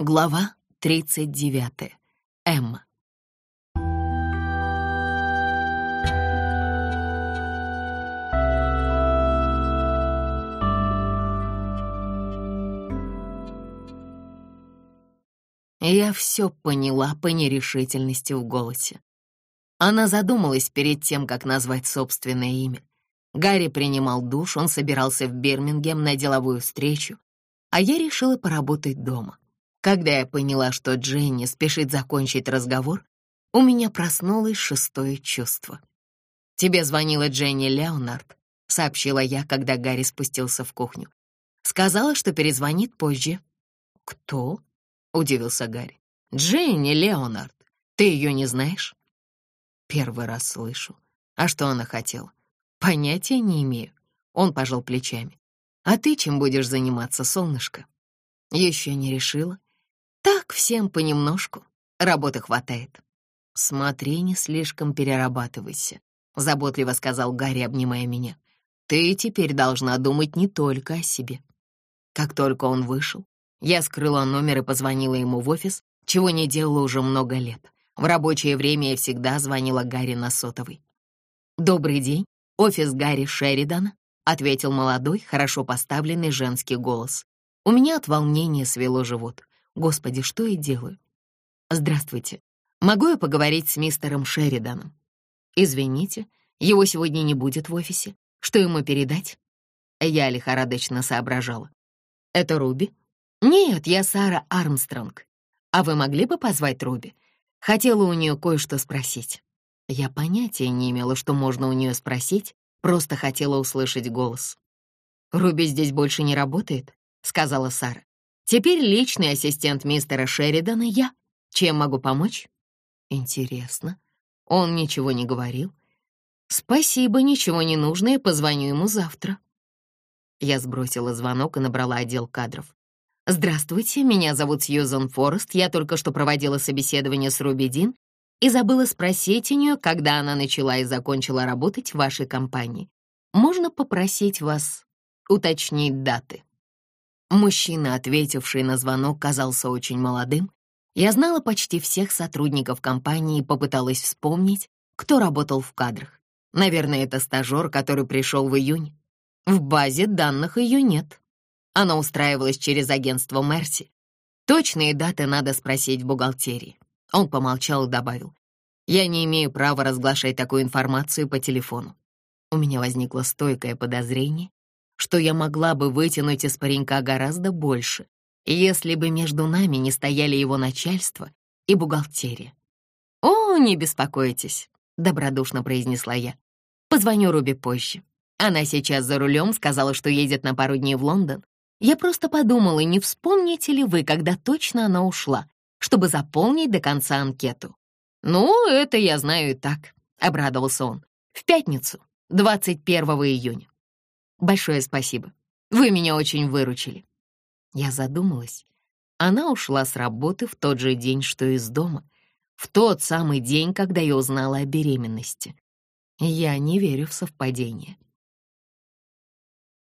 Глава 39. Эмма. Я все поняла по нерешительности в голосе. Она задумалась перед тем, как назвать собственное имя. Гарри принимал душ, он собирался в Бирмингем на деловую встречу, а я решила поработать дома. Когда я поняла, что Дженни спешит закончить разговор, у меня проснулось шестое чувство. «Тебе звонила Дженни Леонард», — сообщила я, когда Гарри спустился в кухню. «Сказала, что перезвонит позже». «Кто?» — удивился Гарри. «Дженни Леонард. Ты ее не знаешь?» «Первый раз слышу. А что она хотела?» «Понятия не имею». Он пожал плечами. «А ты чем будешь заниматься, солнышко?» «Еще не решила. Так, всем понемножку. Работы хватает. Смотри, не слишком перерабатывайся, заботливо сказал Гарри, обнимая меня. Ты теперь должна думать не только о себе. Как только он вышел, я скрыла номер и позвонила ему в офис, чего не делала уже много лет. В рабочее время я всегда звонила Гарри на сотовый. «Добрый день, офис Гарри Шеридана», — ответил молодой, хорошо поставленный женский голос. У меня от волнения свело живот. Господи, что я делаю? Здравствуйте. Могу я поговорить с мистером Шериданом? Извините, его сегодня не будет в офисе. Что ему передать? Я лихорадочно соображала. Это Руби? Нет, я Сара Армстронг. А вы могли бы позвать Руби? Хотела у нее кое-что спросить. Я понятия не имела, что можно у нее спросить, просто хотела услышать голос. «Руби здесь больше не работает», — сказала Сара. Теперь личный ассистент мистера Шеридана я. Чем могу помочь? Интересно. Он ничего не говорил. Спасибо, ничего не нужно, я позвоню ему завтра. Я сбросила звонок и набрала отдел кадров. «Здравствуйте, меня зовут Сьюзан Форест. Я только что проводила собеседование с Руби Дин и забыла спросить у нее, когда она начала и закончила работать в вашей компании. Можно попросить вас уточнить даты?» Мужчина, ответивший на звонок, казался очень молодым. Я знала почти всех сотрудников компании и попыталась вспомнить, кто работал в кадрах. Наверное, это стажер, который пришел в июне. В базе данных ее нет. Она устраивалась через агентство Мерси. Точные даты надо спросить в бухгалтерии. Он помолчал и добавил. Я не имею права разглашать такую информацию по телефону. У меня возникло стойкое подозрение, что я могла бы вытянуть из паренька гораздо больше, если бы между нами не стояли его начальство и бухгалтерия. «О, не беспокойтесь», — добродушно произнесла я. «Позвоню Руби позже. Она сейчас за рулем, сказала, что едет на пару дней в Лондон. Я просто подумала, не вспомните ли вы, когда точно она ушла, чтобы заполнить до конца анкету. «Ну, это я знаю и так», — обрадовался он. «В пятницу, 21 июня. Большое спасибо. Вы меня очень выручили. Я задумалась. Она ушла с работы в тот же день, что из дома, в тот самый день, когда я узнала о беременности. Я не верю в совпадение.